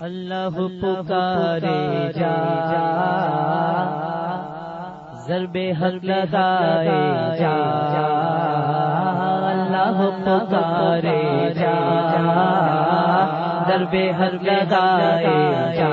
اللہ پکارے جا۔ ضرب حق لگائے جا۔ اللہ پکارے جا۔ ضرب حق لگائے جا۔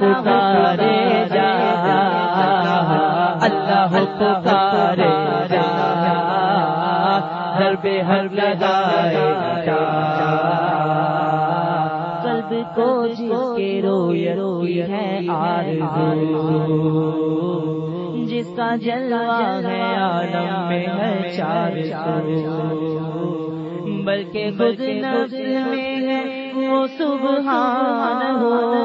پکارے جا اللہ پکارے جا ہر بے ہر لگائے جا قلب کو جس کے روی روی ہے آرزو جس کا جلوہ ہے عالم میں ہے چار سو بلکہ خود نفس میں ہے وہ سبحان ہو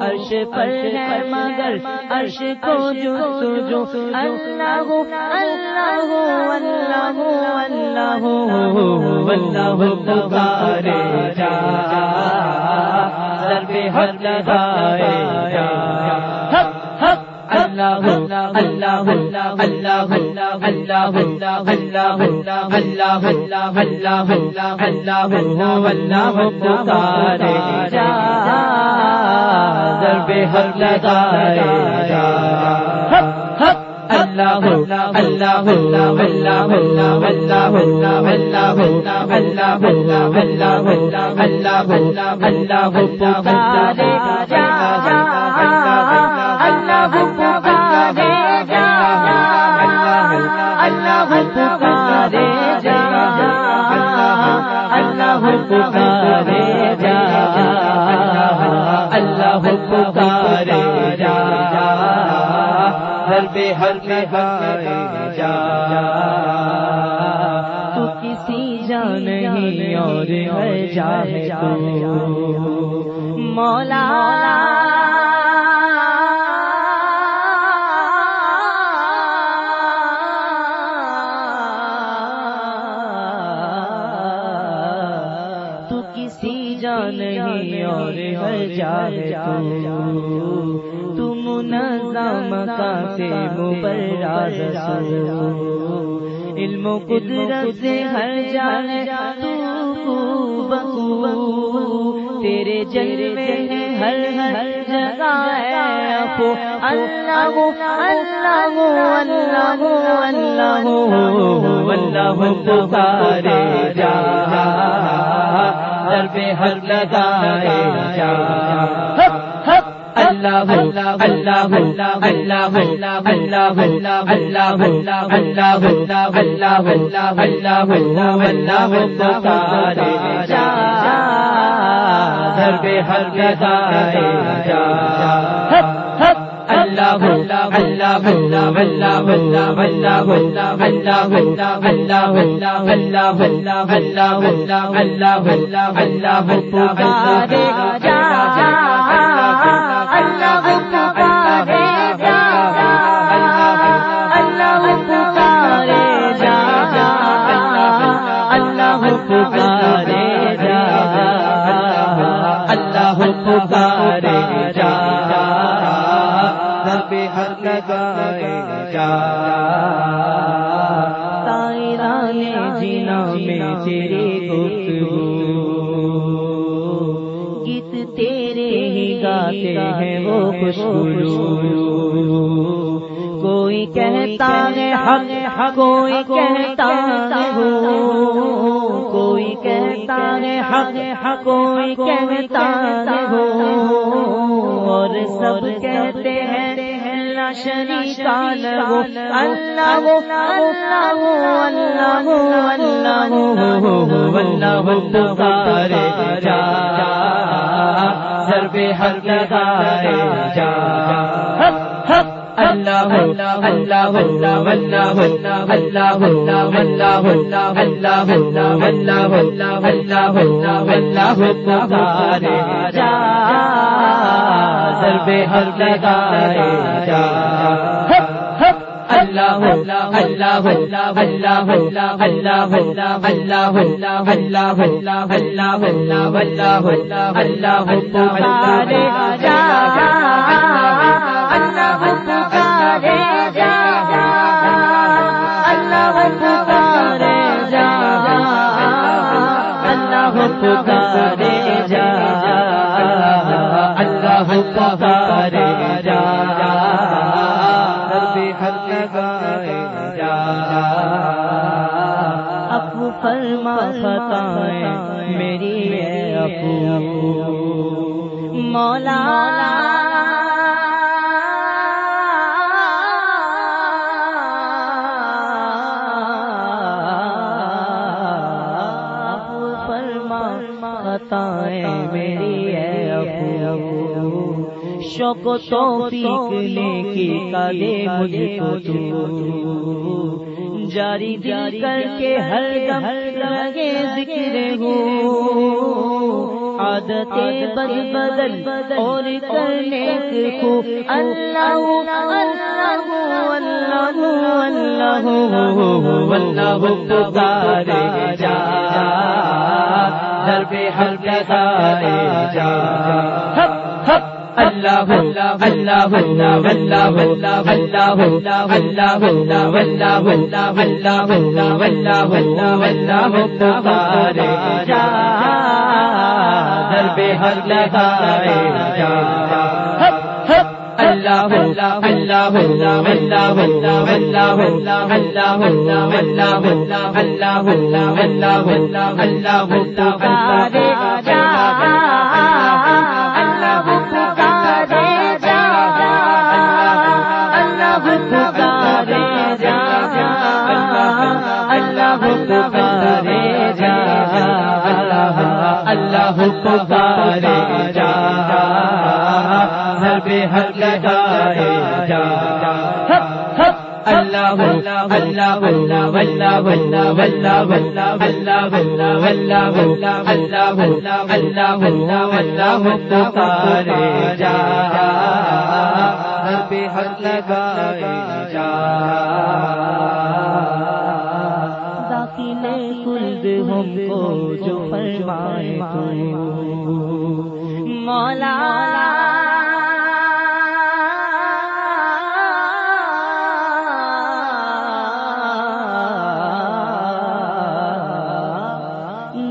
عرش پر ہے مگر عرش کو جو سو جو۔ اللہ ہو اللہ ہو اللہ ہو، اللہ اللہ پکارے جا۔ سر پہ حق لگائے جا۔ حق حق اللہ اللہ اللہ اللہ اللہ اللہ اللہ اللہ اللہ اللہ اللہ پکارے جا ضرب حق لگائے جا حق حق اللہ اللہ اللہ اللہ اللہ اللہ اللہ اللہ اللہ اللہ اللہ پکارے جا اللہ پکارے جا اللہ پکارے جا اللہ پکارے جا اللہ پکارے جا ہر بے ہر لگائے جا۔ تو کسی جان نہیں اور ہے جانے تو۔ مولا کسی جان اور ہے جانے تم نظام کا سے مبراز علم و قدرت سے ہر جانے تو بخو تیرے جل میں ہے ہر ہر جگہ ہے۔ اپو اللہ اللہ اللہ اللہ اللہ پکارے جا در بے ہر لگائے جا اللہ اللہ اللہ اللہ اللہ اللہ اللہ اللہ اللہ اللہ اللہ اللہ اللہ اللہ پکارے جا ہر بے ہر لگائے جا اللہ اللہ اللہ اللہ اللہ اللہ اللہ اللہ اللہ اللہ اللہ اللہ اللہ اللہ اللہ اللہ پکارے جا اللہ گفتگو گیت تیرے ہی گاتے ہیں وہ خوشبو۔ کوئی کہتا ہے حق، کوئی کہتا ہو۔ کوئی کہتا ہے حق، کوئی کہتا ہو۔ اور سب کہتے ہیں شریک لہو اللہ اللہ اللہ اللہ اللہ پکارے جا سر پہ ہر لگائے جا حق حق اللہ اللہ اللہ اللہ اللہ اللہ اللہ اللہ اللہ اللہ اللہ اللہ پکارے جا ضرب حق لگائے جا اللہ اللہ اللہ اللہ اللہ اللہ اللہ اللہ اللہ اللہ اللہ اللہ اللہ اللہ پکارے جا اللہ پکارے جا اللہ پکارے جا اللہ پکارے جا اللہ پکارے جا ضرب حق لگائے جا۔ ابو فرما فتائیں میری ابو۔ مولا۔ شوق و توفیق نیکی کا دے مجھ کو تو۔ جاری جاری کر کے ہر دم لگے ذکر ہو۔ عادت بد بدل اور کرنے کو۔ اللہ اللہ اللہ اللہ اللہ پکارے جا۔ در پہ ہر لگائے جا۔ اللہ اللہ اللہ اللہ اللہ اللہ اللہ اللہ اللہ اللہ اللہ اللہ اللہ اللہ اللہ پکارے جا در پہ ہر لگائے جا اللہ اللہ اللہ اللہ اللہ اللہ اللہ اللہ اللہ اللہ اللہ اللہ اللہ اللہ اللہ پکارے جا اللہ اللہ پکارے جا، اللہ اللہ پکارے جا ہر بے حق لگائے جا۔ اللہ اللہ اللہ ولہ ولہ ولہ ولہ اللہ ولہ ولہ ولہ اللہ ولہ اللہ ولہ ولہ ولہ پارے جا بے حق لگائے جا۔ داخل ہم کو جو فرمائے تو۔ مولا۔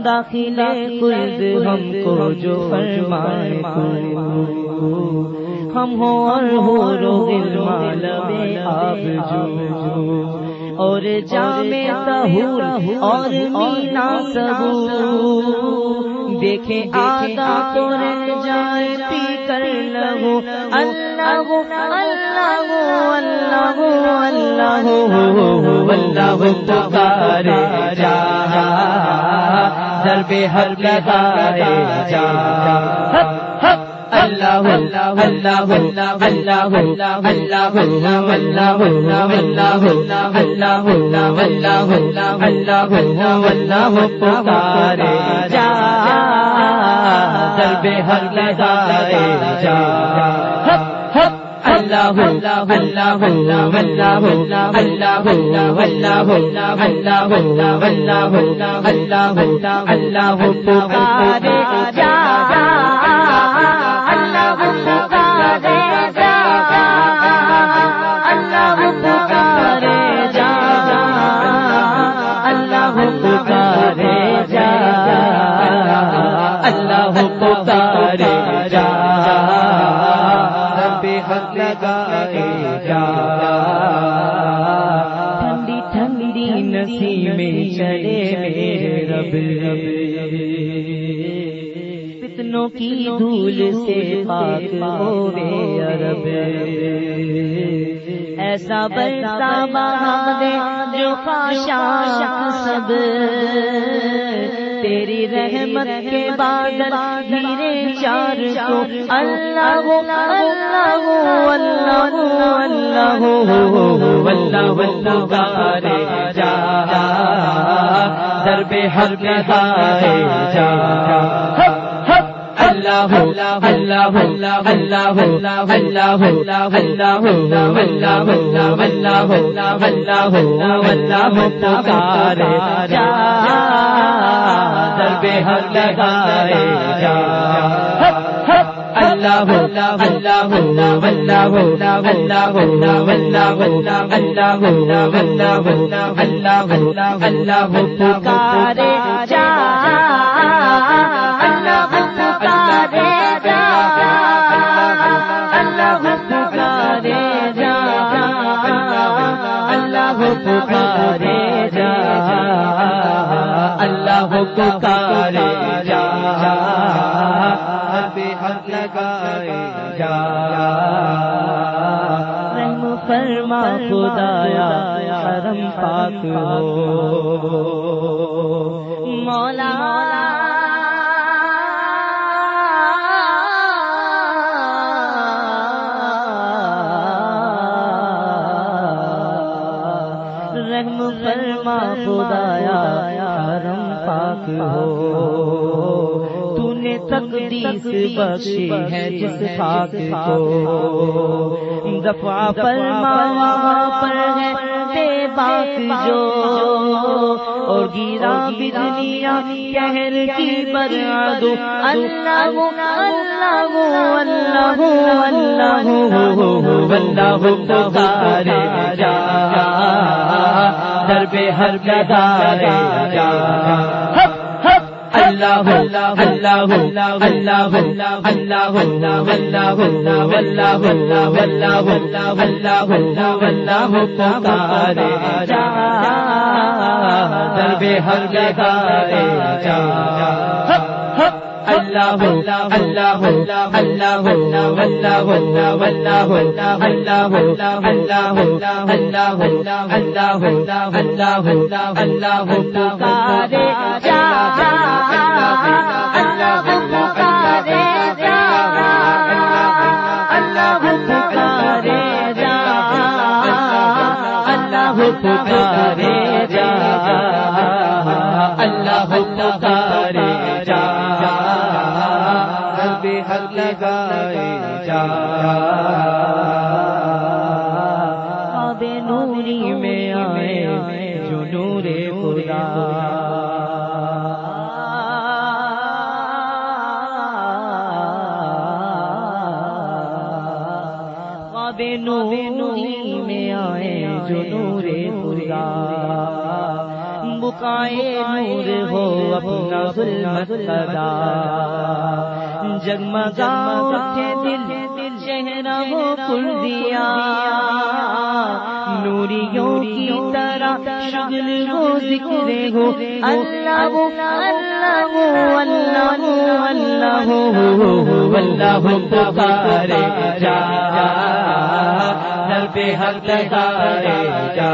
داخل خلد ہم کو جو فرمائے تو۔ ہم ہو اور ہو رو دل مالبے آب جو۔ اور جامع تہور اور مینا سبو دیکھے آدھا تو رہ جائے پی کر لگو اللہ اللہ اللہ اللہ اللہ پکارے جا در بے حق لگائے جا اللہ اللہ اللہ اللہ اللہ اللہ اللہ اللہ اللہ اللہ اللہ اللہ اللہ اللہ پکارے جا در بے حق لگائے جا اللہ اللہ اللہ اللہ اللہ اللہ اللہ اللہ اللہ اللہ اللہ اللہ اللہ پکارے جا نسی میں چلے میرے رب۔ فتنوں کی دھول سے پاک ہوئے عرب ایسا برسا جو خاشا سب۔ تیری رحمت کے بادل گرے چار کو۔ اللہ ہو، اللہ اللہ اللہ اللہ اللہ گارے جا۔ دربے ہر گارے جا۔ اللہ اللہ اللہ اللہ اللہ اللہ اللہ اللہ اللہ اللہ اللہ اللہ اللہ جا در بے لگائے جا اللہ اللہ اللہ اللہ اللہ اللہ اللہ اللہ اللہ اللہ اللہ پکارے جا اللہ پکارے جا اللہ پکارے جا حق لگائے جا رحم فرما خدایا حرم پاک ہو خدایا حرم پاک ہو تو نے تقدیس بخشی ہے جس خاک کو دفاع فرما پر ہے بے باک جو اور گیرا بجلیاں کہر کی براد اللہ اللہ اللہ اللہ اللہ پکارے جا در بے ہر گدارے جا اللہ اللہ اللہ اللہ اللہ اللہ اللہ اللہ اللہ اللہ اللہ اللہ پکارے جا در بے ہر گدارے جا اللہ اللہ اللہ اللہ اللہ اللہ اللہ اللہ اللہ اللہ اللہ اللہ پکارے جا اللہ پکارے جا اللہ پکارے جا اللہ پکارے جا اللہ پکارے آب نوری میں آئے جو نور خدا۔ آب نوری میں آئے جو نور خدا۔ بکائے نور ہو اپنا ظلمت جگمگا اٹھے دل چہرہ ہو کل دیا نوریوں کی طرح شغل ہو، ذکر ہو، اللہ اللہ اللہ اللہ اللہ پکارے جا در پہ حق لگارے جا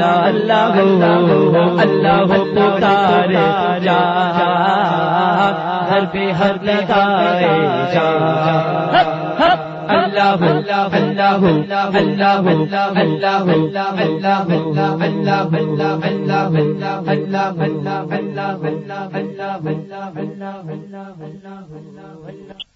اللہ اللہ پتارے جا ہر بے ہر لگائے جا اللہ اللہ اللہ اللہ اللہ اللہ اللہ اللہ اللہ اللہ اللہ اللہ اللہ اللہ اللہ اللہ